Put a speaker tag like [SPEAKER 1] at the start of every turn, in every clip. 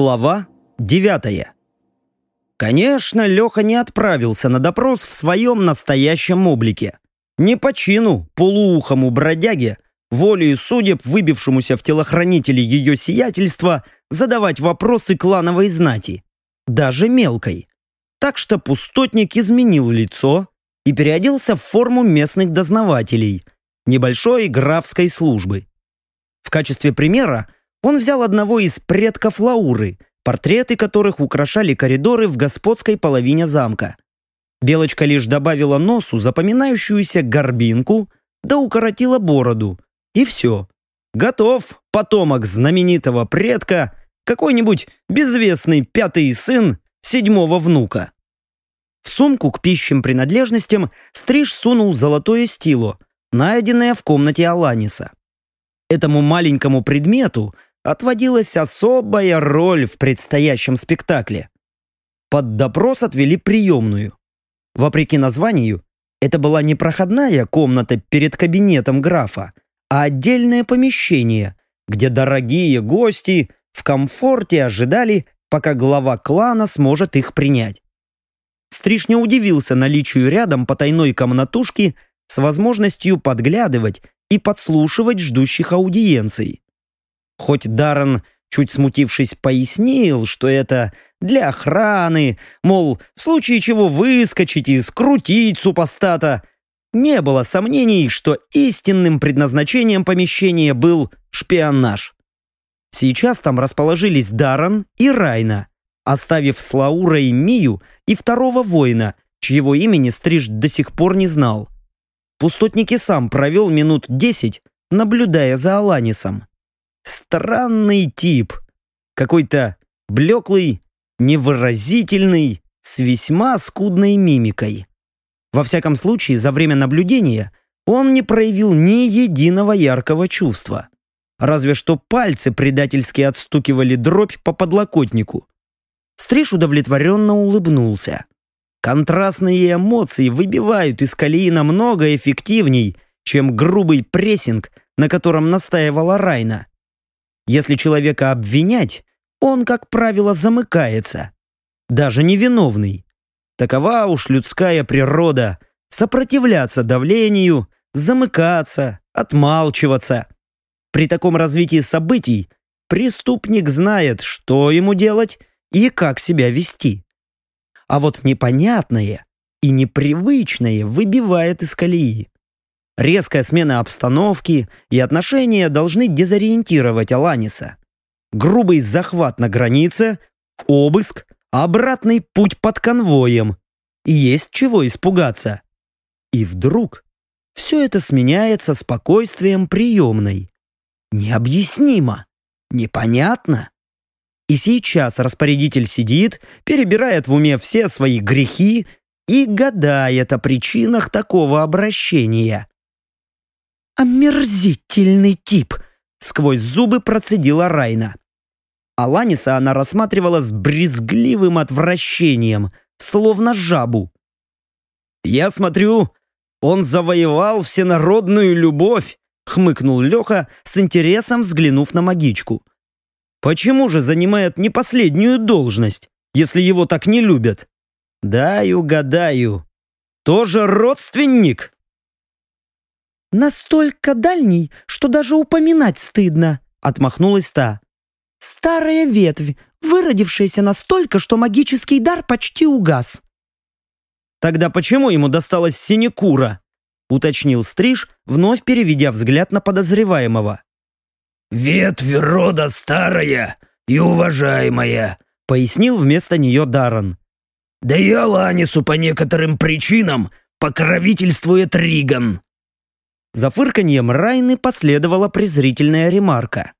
[SPEAKER 1] Глава девятая. Конечно, Леха не отправился на допрос в своем настоящем облике. Не по чину, полуухому бродяге, волею судеб, выбившемуся в телохранители ее сиятельства, задавать вопросы клановой знати. Даже мелкой. Так что пустотник изменил лицо и переоделся в форму местных дознавателей, небольшой графской службы. В качестве примера он взял одного из предков Лауры, портреты которых украшали коридоры в господской половине замка. Белочка лишь добавила носу запоминающуюся горбинку, да укоротила бороду. И все. Готов потомок знаменитого предка, какой-нибудь безвестный пятый сын седьмого внука. В сумку к пищим принадлежностям Стриж сунул золотое стило, найденное в комнате Аланиса. Этому маленькому предмету отводилась особая роль в предстоящем спектакле. Под допрос отвели приемную. Вопреки названию, это была не проходная комната перед кабинетом графа, а отдельное помещение, где дорогие гости в комфорте ожидали, пока глава клана сможет их принять. Стриж не удивился наличию рядом потайной комнатушки с возможностью подглядывать и подслушивать ждущих аудиенций. Хоть Даррен, чуть смутившись, пояснил, что это для охраны, мол, в случае чего выскочить и скрутить супостата, не было сомнений, что истинным предназначением помещения был шпионаж. Сейчас там расположились Даррен и Райна, оставив с Лаурой Мию и второго воина, чьего имени Стриж до сих пор не знал. Пустотник и сам провел минут десять, наблюдая за Аланисом. Странный тип. Какой-то блеклый, невыразительный, с весьма скудной мимикой. Во всяком случае, за время наблюдения он не проявил ни единого яркого чувства. Разве что пальцы предательски отстукивали дробь по подлокотнику. Стриж удовлетворенно улыбнулся. Контрастные эмоции выбивают из колеи намного эффективней, чем грубый прессинг, на котором настаивала Райна. Если человека обвинять, он, как правило, замыкается. Даже невиновный. Такова уж людская природа – сопротивляться давлению, замыкаться, отмалчиваться. При таком развитии событий преступник знает, что ему делать и как себя вести. А вот непонятное и непривычное выбивает из колеи. Резкая смена обстановки и отношения должны дезориентировать Аланиса. Грубый захват на границе, обыск, обратный путь под конвоем. Есть чего испугаться. И вдруг все это сменяется спокойствием приемной. Необъяснимо, непонятно. И сейчас распорядитель сидит, перебирает в уме все свои грехи и гадает о причинах такого обращения. «Омерзительный тип!» — сквозь зубы процедила Райна. Аланиса она рассматривала с брезгливым отвращением, словно жабу. «Я смотрю, он завоевал всенародную любовь», — хмыкнул Леха, с интересом взглянув на магичку. «Почему же занимает не последнюю должность, если его так не любят?» «Дай угадаю. Тоже родственник?»
[SPEAKER 2] «Настолько дальний, что даже упоминать стыдно», — отмахнулась та. «Старая ветвь, выродившаяся настолько, что магический дар почти угас».
[SPEAKER 1] «Тогда почему ему досталась синекура?» — уточнил Стриж, вновь переведя взгляд на подозреваемого.
[SPEAKER 3] «Ветвь рода старая и уважаемая», — пояснил вместо нее Даррен. «Да и Аланису по некоторым причинам покровительствует Риган».
[SPEAKER 1] За фырканьем Райны последовала презрительная ремарка.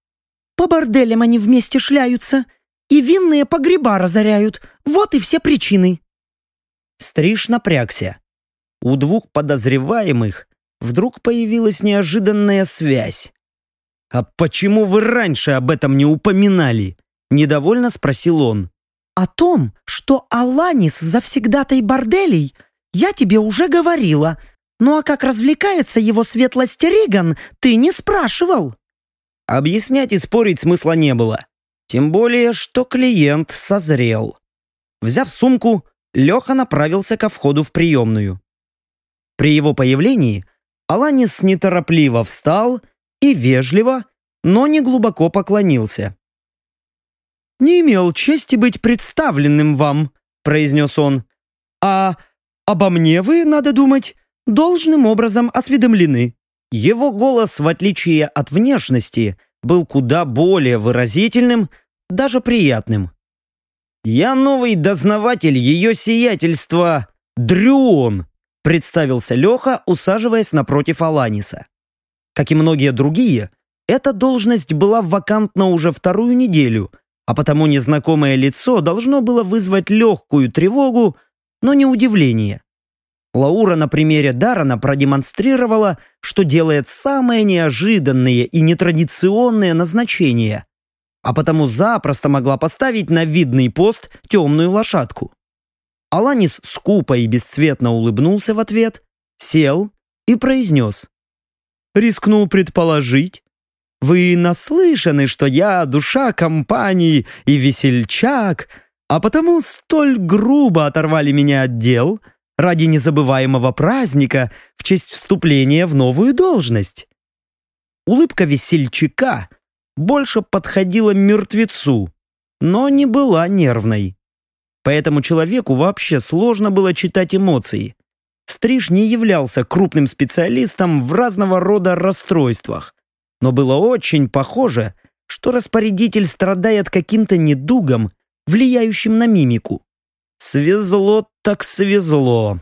[SPEAKER 2] «По борделям они вместе шляются, и винные погреба разоряют. Вот и все причины».
[SPEAKER 1] Стриж напрягся. У двух подозреваемых вдруг появилась неожиданная связь. «А почему вы раньше об этом не упоминали?» – недовольно спросил он.
[SPEAKER 2] «О том, что Аланис завсегдатай борделей, я тебе уже говорила», ну а как развлекается его светлость Риган, ты не спрашивал?»
[SPEAKER 1] Объяснять и спорить смысла не было. Тем более, что клиент созрел. Взяв сумку, Леха направился ко входу в приемную. При его появлении Аланис неторопливо встал и вежливо, но не глубоко поклонился. «Не имел чести быть представленным вам», — произнес он. «А обо мне вы, надо думать, должным образом осведомлены». Его голос, в отличие от внешности, был куда более выразительным, даже приятным. «Я новый дознаватель ее сиятельства Дрюон», представился Леха, усаживаясь напротив Аланиса. Как и многие другие, эта должность была вакантна уже вторую неделю, а потому незнакомое лицо должно было вызвать легкую тревогу, но не удивление. Лаура на примере Дарана продемонстрировала, что делает самые неожиданные и нетрадиционные назначения, а потому запросто могла поставить на видный пост темную лошадку. Аланис скупо и бесцветно улыбнулся в ответ, сел и произнес. «Рискнул предположить, вы наслышаны, что я душа компании и весельчак, а потому столь грубо оторвали меня от дел ради незабываемого праздника в честь вступления в новую должность». Улыбка весельчака больше подходила мертвецу, но не была нервной. Поэтому человеку вообще сложно было читать эмоции. Стриж не являлся крупным специалистом в разного рода расстройствах, но было очень похоже, что распорядитель страдает каким-то недугом, влияющим на мимику. Свезло так свезло.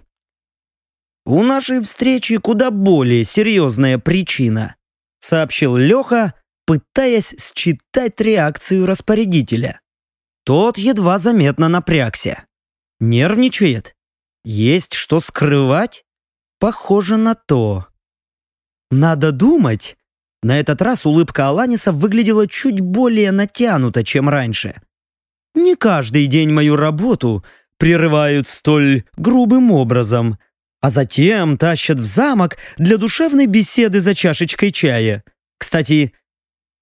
[SPEAKER 1] У нашей встречи куда более серьезная причина, сообщил Леха, пытаясь считать реакцию распорядителя. Тот едва заметно напрягся. Нервничает? Есть что скрывать? Похоже на то. Надо думать. На этот раз улыбка Аланиса выглядела чуть более натянута, чем раньше. Не каждый день мою работу прерывают столь грубым образом, а затем тащат в замок для душевной беседы за чашечкой чая. Кстати,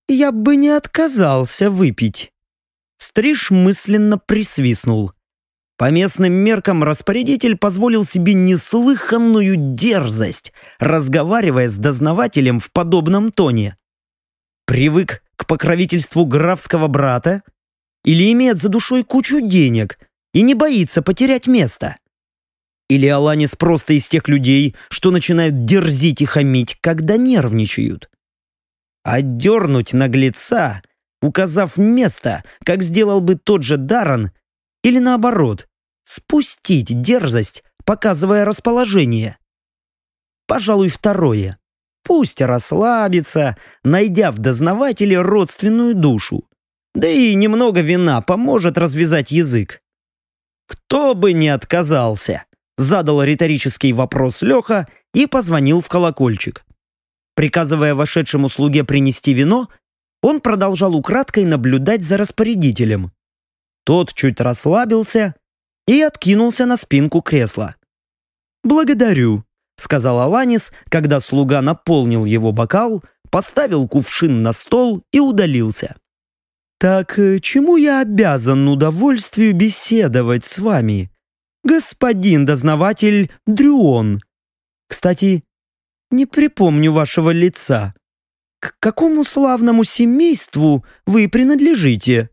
[SPEAKER 1] я бы не отказался выпить. Стриж мысленно присвистнул. По местным меркам распорядитель позволил себе неслыханную дерзость, разговаривая с дознавателем в подобном тоне. Привык к покровительству графского брата? Или имеет за душой кучу денег и не боится потерять место? Или Аланис просто из тех людей, что начинают дерзить и хамить, когда нервничают? Отдернуть наглеца — указав место, как сделал бы тот же Даран, или наоборот, спустить дерзость, показывая расположение. Пожалуй, второе. Пусть расслабится, найдя в дознавателе родственную душу. Да и немного вина поможет развязать язык. «Кто бы не отказался?» Задал риторический вопрос Леха и позвонил в колокольчик. Приказывая вошедшему слуге принести вино, он продолжал украдкой наблюдать за распорядителем. Тот чуть расслабился и откинулся на спинку кресла. «Благодарю», — сказал Аланис, когда слуга наполнил его бокал, поставил кувшин на стол и удалился. «Так э, чему я обязан удовольствию беседовать с вами, господин дознаватель Дрюон? Кстати, не припомню вашего лица. К какому славному семейству вы принадлежите?»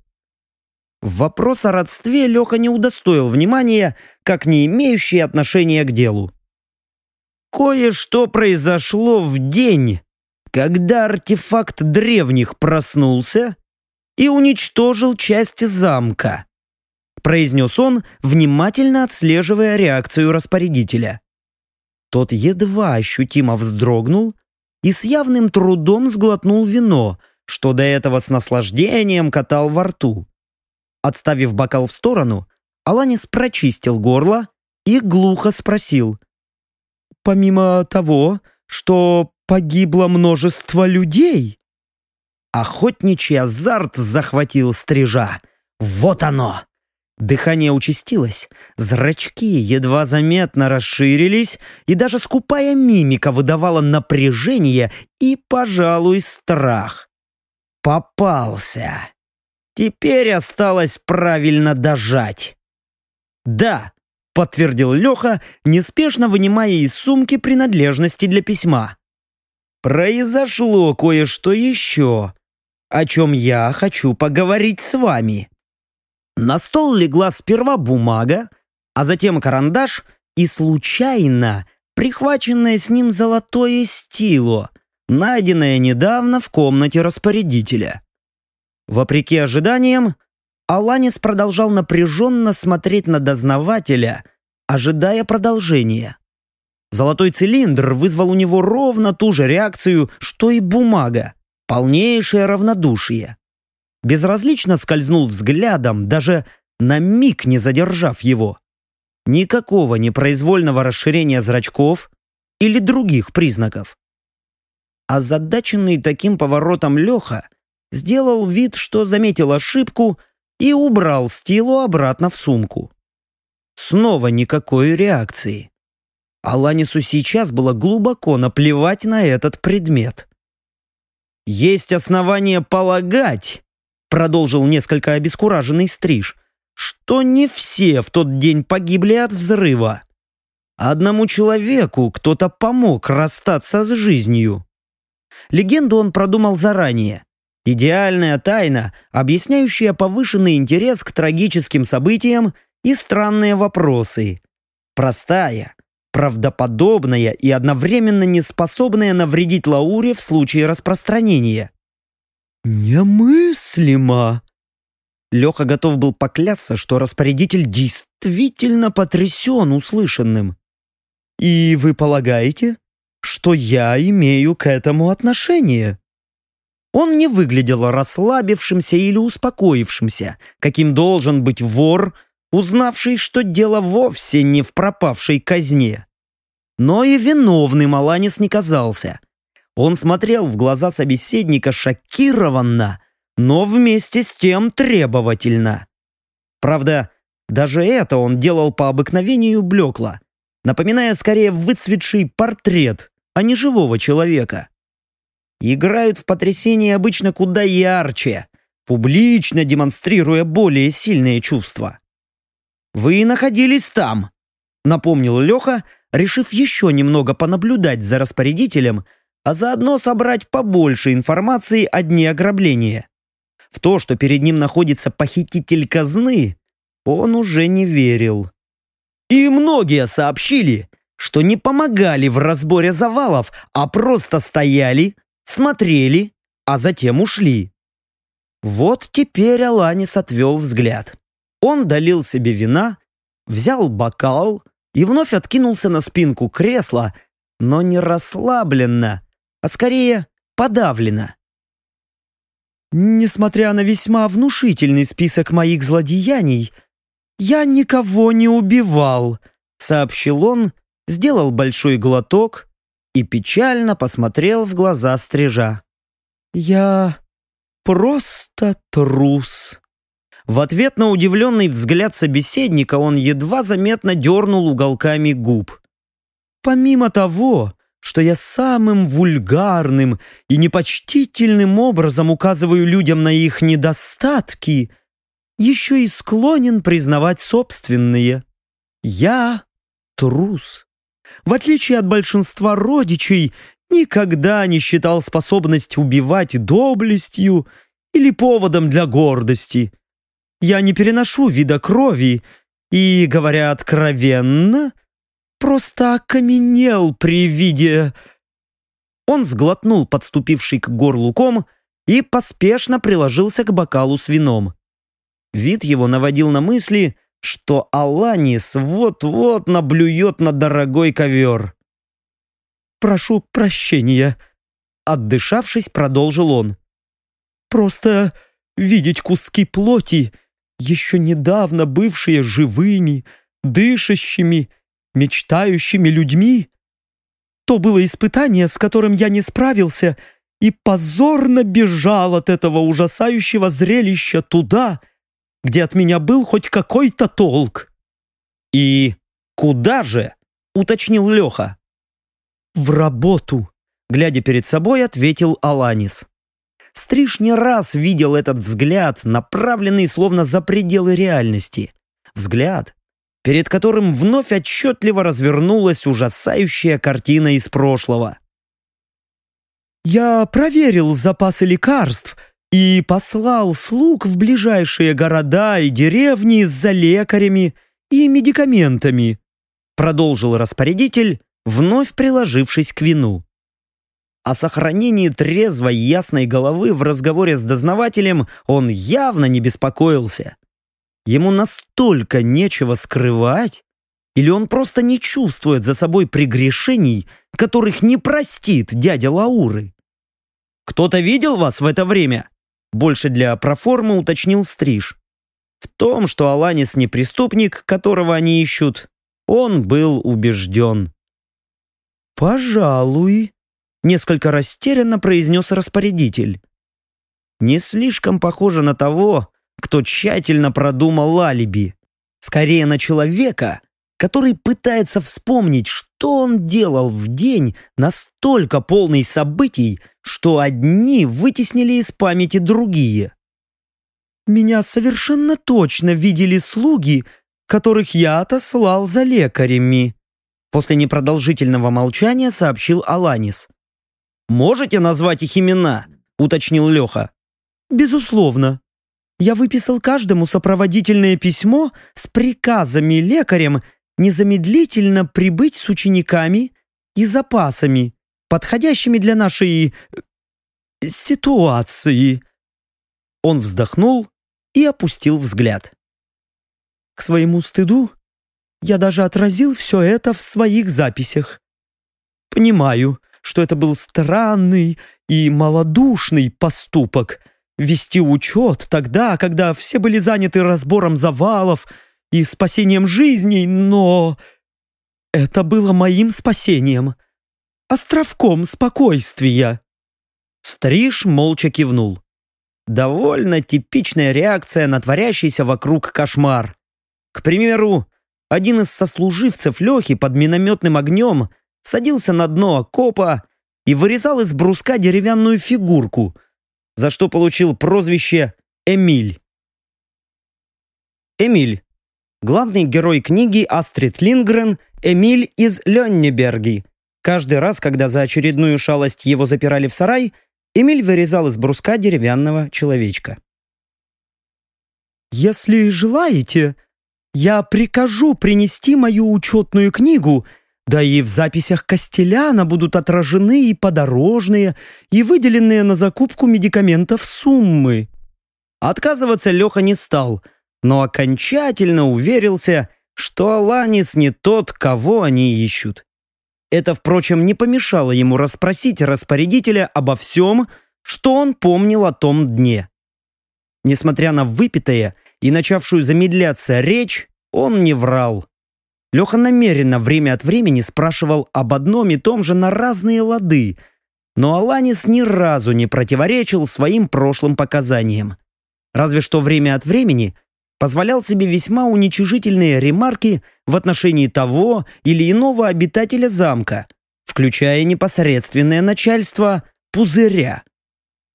[SPEAKER 1] Вопрос о родстве Леха не удостоил внимания, как не имеющий отношения к делу. Кое-что произошло в день, когда артефакт древних проснулся и уничтожил часть замка, произнес он, внимательно отслеживая реакцию распорядителя. Тот едва ощутимо вздрогнул, и с явным трудом сглотнул вино, что до этого с наслаждением катал во рту. Отставив бокал в сторону, Аланис прочистил горло и глухо спросил. «Помимо того, что погибло множество людей?» Охотничий азарт захватил стрижа. «Вот оно! Дыхание участилось, зрачки едва заметно расширились, и даже скупая мимика выдавала напряжение и, пожалуй, страх. Попался. Теперь осталось правильно дожать. «Да», — подтвердил Леха, неспешно вынимая из сумки принадлежности для письма. «Произошло кое-что еще, о чем я хочу поговорить с вами». На стол легла сперва бумага, а затем карандаш и случайно прихваченное с ним золотое стило, найденное недавно в комнате распорядителя. Вопреки ожиданиям, Аланис продолжал напряженно смотреть на дознавателя, ожидая продолжения. Золотой цилиндр вызвал у него ровно ту же реакцию, что и бумага, полнейшее равнодушие. Безразлично скользнул взглядом, даже на миг не задержав его. Никакого непроизвольного расширения зрачков или других признаков. Озадаченный таким поворотом Леха сделал вид, что заметил ошибку и убрал стилу обратно в сумку. Снова никакой реакции. Аланису сейчас было глубоко наплевать на этот предмет. «Есть основания полагать», — продолжил несколько обескураженный стриж, что не все в тот день погибли от взрыва. Одному человеку кто-то помог расстаться с жизнью. Легенду он продумал заранее. Идеальная тайна, объясняющая повышенный интерес к трагическим событиям и странные вопросы. Простая, правдоподобная и одновременно неспособная навредить Лауре в случае распространения. «Немыслимо!» Леха готов был поклясться, что распорядитель действительно потрясен услышанным. «И вы полагаете, что я имею к этому отношение?» Он не выглядел расслабившимся или успокоившимся, каким должен быть вор, узнавший, что дело вовсе не в пропавшей казне. Но и виновным Аланис не казался. Он смотрел в глаза собеседника шокированно, но вместе с тем требовательно. Правда, даже это он делал по обыкновению блекло, напоминая скорее выцветший портрет, а не живого человека играют в потрясении обычно куда ярче, публично демонстрируя более сильные чувства. «Вы находились там», — напомнил Леха, решив еще немного понаблюдать за распорядителем, а заодно собрать побольше информации о дне ограбления. В то, что перед ним находится похититель казны, он уже не верил. И многие сообщили, что не помогали в разборе завалов, а просто стояли, смотрели, а затем ушли. Вот теперь Аланис отвел взгляд. Он долил себе вина, взял бокал и вновь откинулся на спинку кресла, но не расслабленно, а скорее подавленно. Несмотря на весьма внушительный список моих злодеяний, я никого не убивал, сообщил он, сделал большой глоток и печально посмотрел в глаза стрижа. «Я просто трус». В ответ на удивленный взгляд собеседника он едва заметно дернул уголками губ. «Помимо того, что я самым вульгарным и непочтительным образом указываю людям на их недостатки, еще и склонен признавать собственные. Я трус в отличие от большинства родичей, никогда не считал способность убивать доблестью или поводом для гордости. Я не переношу вида крови и, говоря откровенно, просто окаменел при виде... Он сглотнул подступивший к горлу ком и поспешно приложился к бокалу с вином. Вид его наводил на мысли, что Аланис вот-вот наблюет на дорогой ковер. «Прошу прощения», — отдышавшись, продолжил он. «Просто видеть куски плоти, еще недавно бывшие живыми, дышащими, мечтающими людьми, то было испытание, с которым я не справился и позорно бежал от этого ужасающего зрелища туда, — где от меня был хоть какой-то толк. «И куда же?» — уточнил Леха. «В работу», — глядя перед собой, ответил Аланис. Стриж не раз видел этот взгляд, направленный словно за пределы реальности. Взгляд, перед которым вновь отчетливо развернулась ужасающая картина из прошлого.
[SPEAKER 2] «Я проверил запасы лекарств и послал слуг в ближайшие города и деревни за лекарями и медикаментами»,
[SPEAKER 1] продолжил распорядитель, вновь приложившись к вину. О сохранении трезвой ясной головы в разговоре с дознавателем он явно не беспокоился. Ему настолько нечего скрывать, или он просто не чувствует за собой прегрешений, которых не простит дядя Лауры? «Кто-то видел вас в это время?» Больше для проформы уточнил Стриж. В том, что Аланис не преступник, которого они ищут, он был убежден.
[SPEAKER 2] «Пожалуй», — несколько растерянно произнес распорядитель.
[SPEAKER 1] Не слишком похоже на того, кто тщательно продумал алиби. Скорее на человека, который пытается вспомнить, что он делал в день настолько полный событий, что одни вытеснили из памяти другие.
[SPEAKER 2] «Меня совершенно точно видели слуги, которых я отослал за лекарями»,
[SPEAKER 1] после непродолжительного молчания сообщил Аланис. «Можете назвать их имена?» — уточнил Леха.
[SPEAKER 2] «Безусловно. Я выписал каждому сопроводительное письмо с приказами лекарям незамедлительно прибыть с учениками и запасами, подходящими для нашей... Э, ситуации».
[SPEAKER 1] Он вздохнул и опустил взгляд.
[SPEAKER 2] К своему стыду я даже отразил все это в своих записях. Понимаю, что это был странный и малодушный поступок — вести учет тогда, когда все были заняты разбором завалов и спасением жизней, но это было моим спасением, островком спокойствия.
[SPEAKER 1] Стриж молча кивнул. Довольно типичная реакция на творящийся вокруг кошмар. К примеру, один из сослуживцев Лехи под минометным огнем садился на дно окопа и вырезал из бруска деревянную фигурку, за что получил прозвище Эмиль. Эмиль. Главный герой книги Астрид Лингрен Эмиль из Леннеберги. Каждый раз, когда за очередную шалость его запирали в сарай, Эмиль вырезал из бруска деревянного человечка.
[SPEAKER 2] «Если желаете, я прикажу принести мою учетную книгу, да и в записях Костеляна будут отражены и подорожные, и выделенные на закупку медикаментов суммы».
[SPEAKER 1] Отказываться Леха не стал, но окончательно уверился, что Аланис не тот, кого они ищут. Это, впрочем, не помешало ему расспросить распорядителя обо всем, что он помнил о том дне. Несмотря на выпитое и начавшую замедляться речь, он не врал. Леха намеренно время от времени спрашивал об одном и том же на разные лады, но Аланис ни разу не противоречил своим прошлым показаниям. Разве что время от времени позволял себе весьма уничижительные ремарки в отношении того или иного обитателя замка, включая непосредственное начальство пузыря.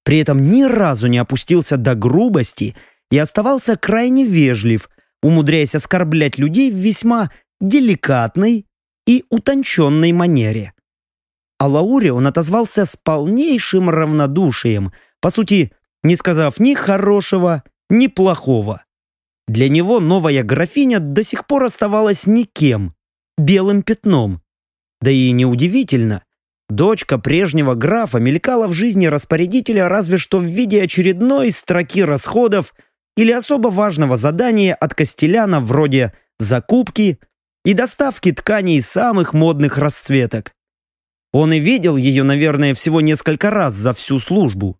[SPEAKER 1] При этом ни разу не опустился до грубости и оставался крайне вежлив, умудряясь оскорблять людей в весьма деликатной и утонченной манере. О Лауре он отозвался с полнейшим равнодушием, по сути, не сказав ни хорошего, ни плохого. Для него новая графиня до сих пор оставалась никем, белым пятном. Да и неудивительно. Дочка прежнего графа мелькала в жизни распорядителя разве что в виде очередной строки расходов или особо важного задания от Костеляна вроде закупки и доставки тканей самых модных расцветок. Он и видел ее, наверное, всего несколько раз за всю службу.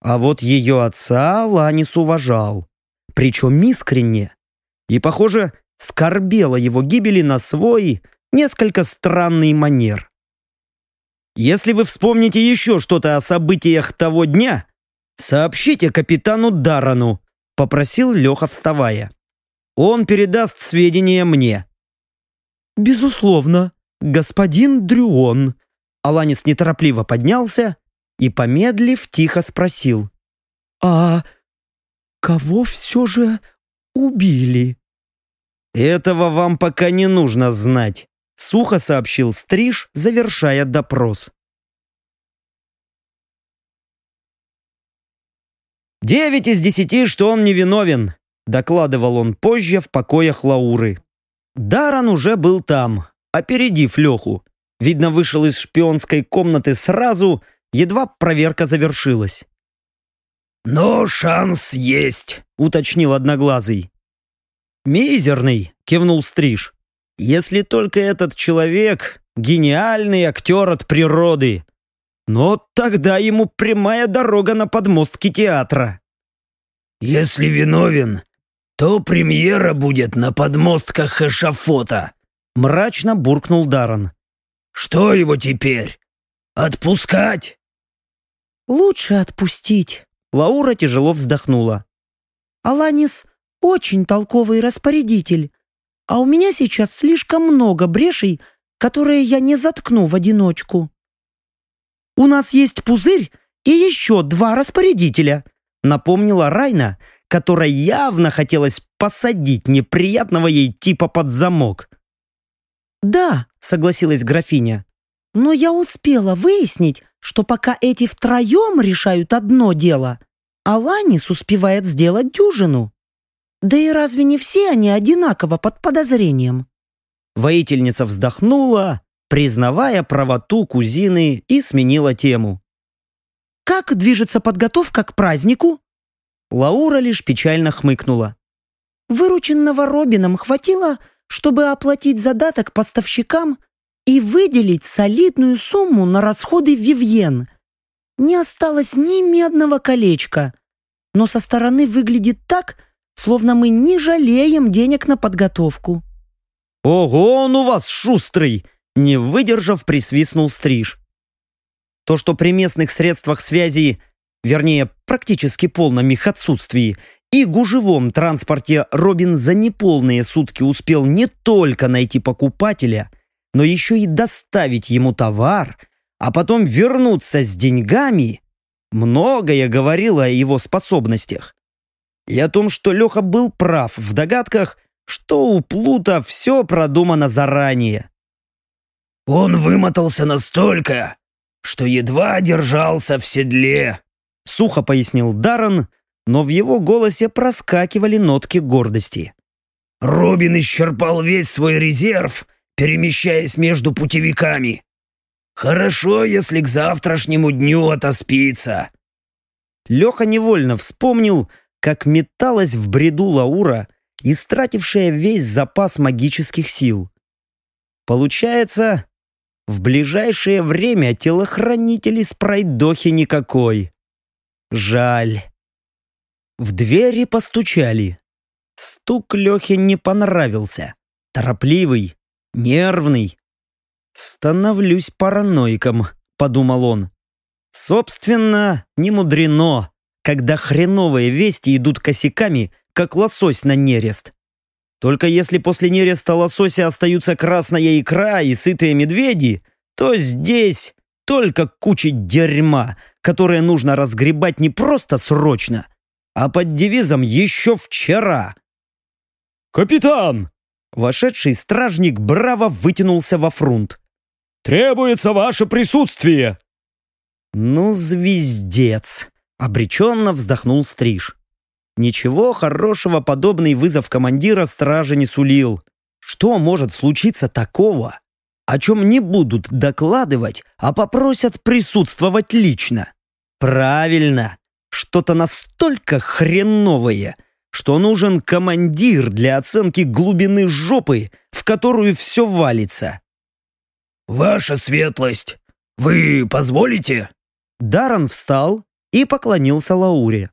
[SPEAKER 1] А вот ее отца Ланис уважал причем искренне. И, похоже, скорбела его гибели на свой, несколько странный манер. Если вы вспомните еще что-то о событиях того дня, сообщите капитану Дарану, попросил Леха, вставая. Он передаст сведения мне.
[SPEAKER 2] Безусловно, господин Дрюон.
[SPEAKER 1] Аланис неторопливо поднялся и, помедлив, тихо спросил.
[SPEAKER 2] «А кого все же убили?»
[SPEAKER 1] «Этого вам пока не нужно знать», — сухо сообщил Стриж, завершая допрос. «Девять из десяти, что он невиновен», — докладывал он позже в покоях Лауры. Даран уже был там, опередив Леху. Видно, вышел из шпионской комнаты сразу, едва проверка завершилась.
[SPEAKER 3] «Но шанс есть», —
[SPEAKER 1] уточнил Одноглазый. «Мизерный», — кивнул Стриж. «Если только этот человек — гениальный актер от природы. Но тогда ему прямая дорога на подмостки театра».
[SPEAKER 3] «Если виновен, то премьера будет на подмостках эшафота», — мрачно буркнул Даран. «Что его теперь? Отпускать?»
[SPEAKER 4] «Лучше отпустить», —
[SPEAKER 1] Лаура тяжело вздохнула.
[SPEAKER 4] «Аланис очень толковый распорядитель, а у меня сейчас слишком много брешей, которые я не заткну в одиночку».
[SPEAKER 1] «У нас есть пузырь и еще два распорядителя», напомнила Райна, которой явно хотелось посадить неприятного ей типа под замок.
[SPEAKER 4] «Да», — согласилась графиня, «но я успела выяснить, что пока эти втроем решают одно дело, Аланис успевает сделать дюжину». Да и разве не все они одинаково под подозрением?
[SPEAKER 1] Воительница вздохнула, признавая правоту кузины, и сменила тему.
[SPEAKER 4] «Как движется подготовка к празднику?»
[SPEAKER 1] Лаура лишь печально хмыкнула.
[SPEAKER 4] «Вырученного Робином хватило, чтобы оплатить задаток поставщикам и выделить солидную сумму на расходы Вивьен. Не осталось ни медного колечка, но со стороны выглядит так, словно мы не жалеем денег на подготовку».
[SPEAKER 1] «Ого, он у вас шустрый!» Не выдержав, присвистнул Стриж. То, что при местных средствах связи, вернее, практически полном их отсутствии, и гужевом транспорте Робин за неполные сутки успел не только найти покупателя, но еще и доставить ему товар, а потом вернуться с деньгами, многое говорило о его способностях и о том, что Леха был прав в догадках, что у Плута все продумано заранее.
[SPEAKER 3] «Он вымотался настолько, что едва держался в седле», —
[SPEAKER 1] сухо пояснил Даррен, но в его голосе проскакивали нотки гордости.
[SPEAKER 3] «Робин исчерпал весь свой резерв, перемещаясь между путевиками. Хорошо, если к завтрашнему дню отоспится».
[SPEAKER 1] Леха невольно вспомнил, как металась в бреду Лаура, истратившая весь запас магических сил. Получается, в ближайшее время телохранителей с пройдохи никакой. Жаль. В двери постучали. Стук Лехе не понравился. Торопливый, нервный. «Становлюсь параноиком», — подумал он. «Собственно, не мудрено когда хреновые вести идут косяками, как лосось на нерест. Только если после нереста лосося остаются красная икра и сытые медведи, то здесь только куча дерьма, которое нужно разгребать не просто срочно, а под девизом «еще вчера».
[SPEAKER 5] «Капитан!»
[SPEAKER 1] Вошедший стражник браво вытянулся во фрунт.
[SPEAKER 5] «Требуется ваше присутствие!»
[SPEAKER 1] «Ну, звездец!» Обреченно вздохнул Стриж. Ничего хорошего подобный вызов командира стражи не сулил. Что может случиться такого, о чем не будут докладывать, а попросят присутствовать лично? Правильно, что-то настолько хреновое, что нужен командир для оценки глубины жопы, в которую все валится.
[SPEAKER 3] «Ваша светлость, вы позволите?»
[SPEAKER 1] Даран встал, и поклонился Лауре.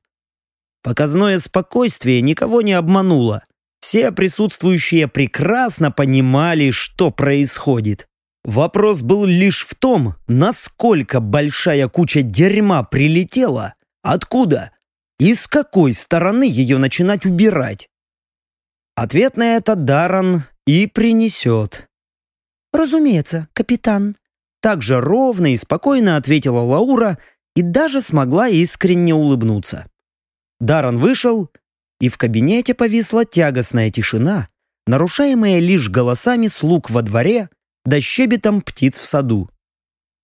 [SPEAKER 1] Показное спокойствие никого не обмануло. Все присутствующие прекрасно понимали, что происходит. Вопрос был лишь в том, насколько большая куча дерьма прилетела, откуда и с какой стороны ее начинать убирать. Ответ на это Даран и принесет.
[SPEAKER 4] «Разумеется, капитан», —
[SPEAKER 1] так же ровно и спокойно ответила Лаура и даже смогла искренне улыбнуться. Даран вышел, и в кабинете повисла тягостная тишина, нарушаемая лишь голосами слуг во дворе да щебетом птиц в саду.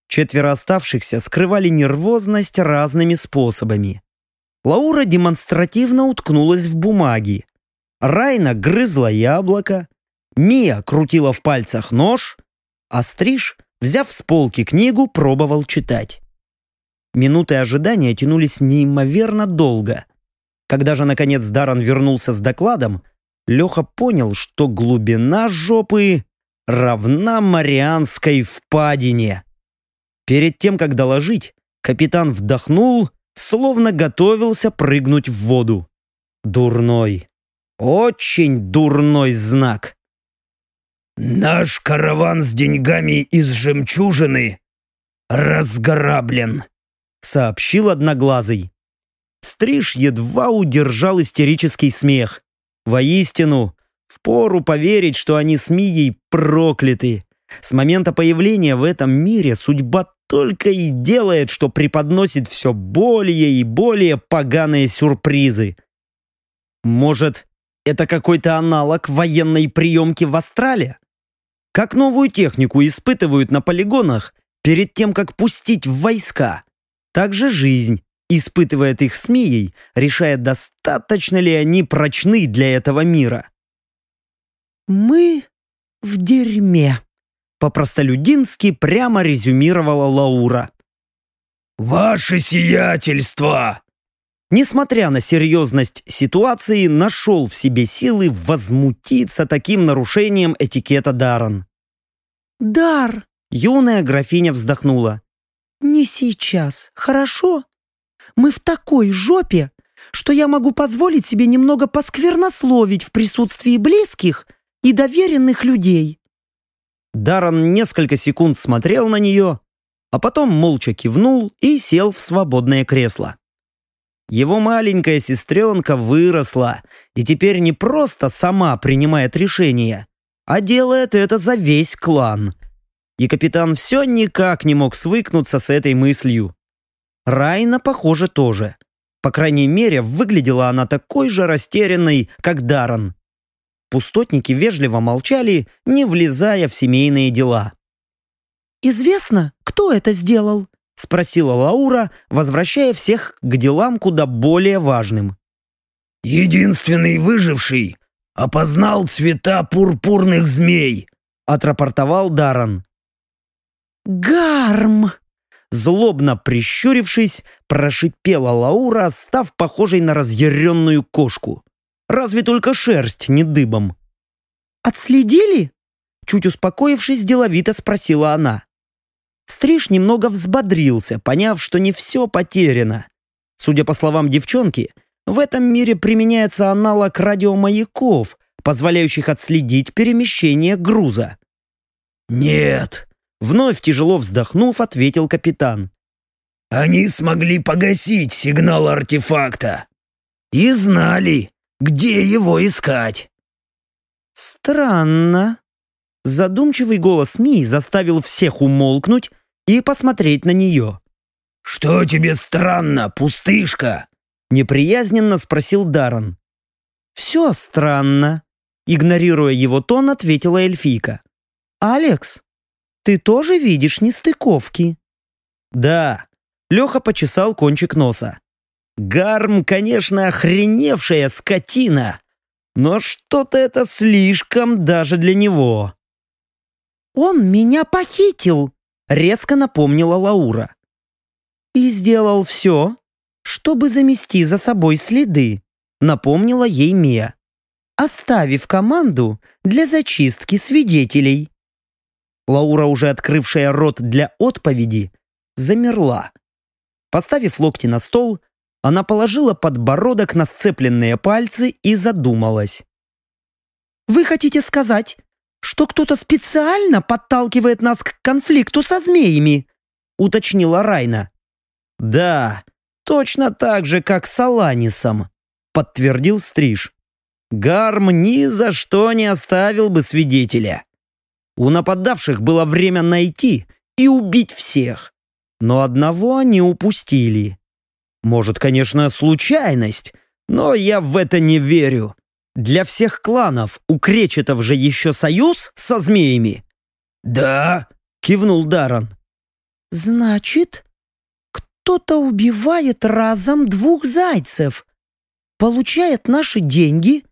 [SPEAKER 1] Четверо оставшихся скрывали нервозность разными способами. Лаура демонстративно уткнулась в бумаги. Райна грызла яблоко, Мия крутила в пальцах нож, а Стриж, взяв с полки книгу, пробовал читать. Минуты ожидания тянулись неимоверно долго. Когда же, наконец, Даран вернулся с докладом, Леха понял, что глубина жопы равна Марианской впадине. Перед тем, как доложить, капитан вдохнул, словно готовился прыгнуть в воду. Дурной, очень дурной знак.
[SPEAKER 3] «Наш караван с деньгами из жемчужины разграблен», —
[SPEAKER 1] сообщил Одноглазый. Стриж едва удержал истерический смех. Воистину, впору поверить, что они с Мией прокляты. С момента появления в этом мире судьба только и делает, что преподносит все более и более поганые сюрпризы. Может, это какой-то аналог военной приемки в Астрале? Как новую технику испытывают на полигонах перед тем, как пустить в войска, так же жизнь испытывает их с Мией, решая, достаточно ли они прочны для этого мира.
[SPEAKER 4] «Мы в дерьме», — по-простолюдински прямо резюмировала Лаура.
[SPEAKER 3] «Ваше сиятельство!»
[SPEAKER 1] Несмотря на серьезность ситуации, нашел в себе силы возмутиться таким нарушением этикета Даран.
[SPEAKER 4] «Дар!»
[SPEAKER 1] — юная графиня вздохнула.
[SPEAKER 4] «Не сейчас, хорошо? Мы в такой жопе, что я могу позволить себе немного посквернословить в присутствии близких и доверенных людей».
[SPEAKER 1] Даран несколько секунд смотрел на нее, а потом молча кивнул и сел в свободное кресло. Его маленькая сестренка выросла и теперь не просто сама принимает решения, а делает это за весь клан. И капитан все никак не мог свыкнуться с этой мыслью. Райна, похоже, тоже. По крайней мере, выглядела она такой же растерянной, как Даран. Пустотники вежливо молчали, не влезая в семейные дела.
[SPEAKER 4] «Известно, кто это сделал?»
[SPEAKER 1] — спросила Лаура, возвращая всех к делам куда более важным.
[SPEAKER 3] «Единственный выживший опознал цвета пурпурных змей», —
[SPEAKER 1] отрапортовал Даран.
[SPEAKER 4] «Гарм!»
[SPEAKER 1] Злобно прищурившись, прошипела Лаура, став похожей на разъяренную кошку. Разве только шерсть не дыбом.
[SPEAKER 4] «Отследили?»
[SPEAKER 1] Чуть успокоившись, деловито спросила она. Стриж немного взбодрился, поняв, что не все потеряно. Судя по словам девчонки, в этом мире применяется аналог радиомаяков, позволяющих отследить перемещение груза.
[SPEAKER 3] «Нет», —
[SPEAKER 1] вновь тяжело вздохнув, ответил капитан.
[SPEAKER 3] «Они смогли погасить сигнал артефакта и знали, где его искать».
[SPEAKER 1] «Странно». Задумчивый голос Ми заставил всех умолкнуть и посмотреть на нее.
[SPEAKER 3] «Что тебе странно, пустышка?»
[SPEAKER 1] Неприязненно спросил Даран. «Все странно», — игнорируя его тон, ответила эльфийка. «Алекс, ты тоже видишь нестыковки?» «Да», — Леха почесал кончик носа. «Гарм, конечно, охреневшая скотина, но что-то это слишком даже для него».
[SPEAKER 4] «Он меня похитил!»
[SPEAKER 1] резко напомнила Лаура. «И сделал все, чтобы замести за собой следы», напомнила ей Мия, оставив команду для зачистки свидетелей. Лаура, уже открывшая рот для отповеди, замерла. Поставив локти на стол, она положила подбородок на сцепленные пальцы и задумалась.
[SPEAKER 4] «Вы хотите сказать, что кто-то специально подталкивает нас к конфликту со змеями»,
[SPEAKER 1] уточнила Райна. «Да, точно так же, как с Аланисом», подтвердил Стриж. Гарм ни за что не оставил бы свидетеля. У нападавших было время найти и убить всех. Но одного они упустили. Может, конечно, случайность, но я в это не верю. Для всех кланов у кречетов же еще союз со змеями.
[SPEAKER 3] «Да», —
[SPEAKER 1] кивнул Даран.
[SPEAKER 4] «Значит, кто-то убивает разом двух зайцев, получает наши деньги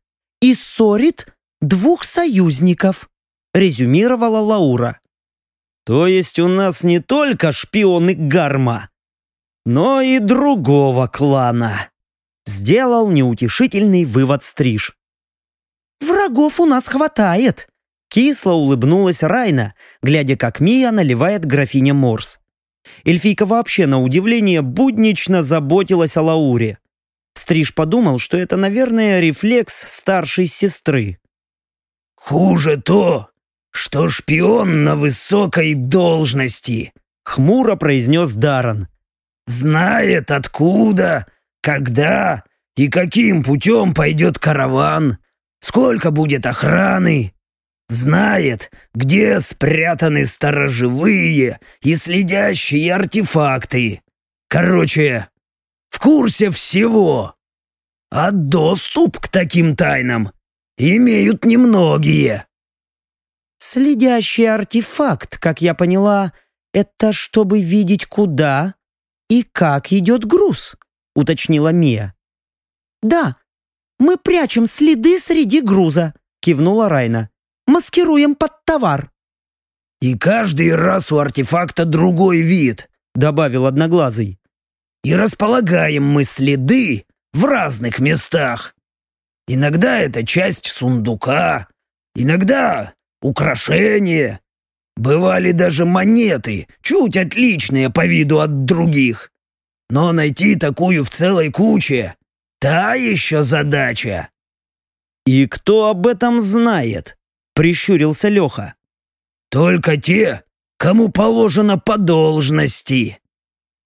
[SPEAKER 4] и ссорит двух союзников»,
[SPEAKER 1] резюмировала Лаура. «То есть у нас не только шпионы Гарма, но и другого клана», сделал неутешительный вывод Стриж.
[SPEAKER 4] «Врагов у нас хватает»,
[SPEAKER 1] Кисло улыбнулась Райна, глядя, как Мия наливает графиня Морс. Эльфийка вообще, на удивление, буднично заботилась о Лауре. Стриж подумал, что это, наверное, рефлекс старшей сестры.
[SPEAKER 3] «Хуже то, что шпион на высокой должности», —
[SPEAKER 1] хмуро произнес Даран.
[SPEAKER 3] «Знает, откуда, когда и каким путем пойдет караван, сколько будет охраны, Знает, где спрятаны сторожевые и следящие артефакты. Короче, в курсе всего. А доступ к таким тайнам имеют немногие.
[SPEAKER 4] Следящий артефакт, как я поняла, это чтобы видеть куда и как идет груз, уточнила Мия. Да, мы прячем следы среди груза, кивнула Райна маскируем под товар».
[SPEAKER 3] «И каждый раз у артефакта другой вид», — добавил Одноглазый. «И располагаем мы следы в разных местах. Иногда это часть сундука, иногда украшение. Бывали даже монеты, чуть отличные по виду от других. Но найти такую в целой куче — та еще задача».
[SPEAKER 1] «И кто об этом знает?» прищурился Леха.
[SPEAKER 3] «Только те, кому положено по должности».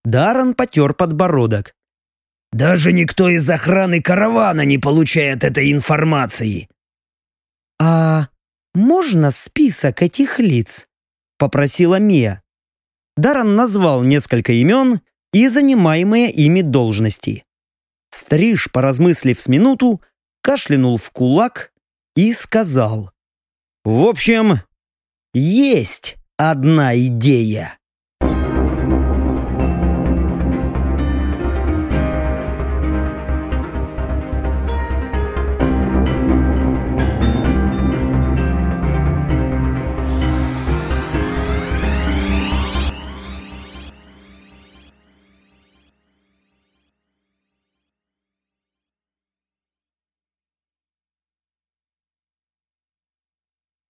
[SPEAKER 1] Даррен потер подбородок.
[SPEAKER 3] «Даже никто из охраны каравана не получает этой информации».
[SPEAKER 4] «А можно список этих лиц?» — попросила Мия.
[SPEAKER 1] Даррен назвал несколько имен и занимаемые ими должности. Стриж, поразмыслив с минуту, кашлянул в кулак и сказал. В общем, есть одна идея.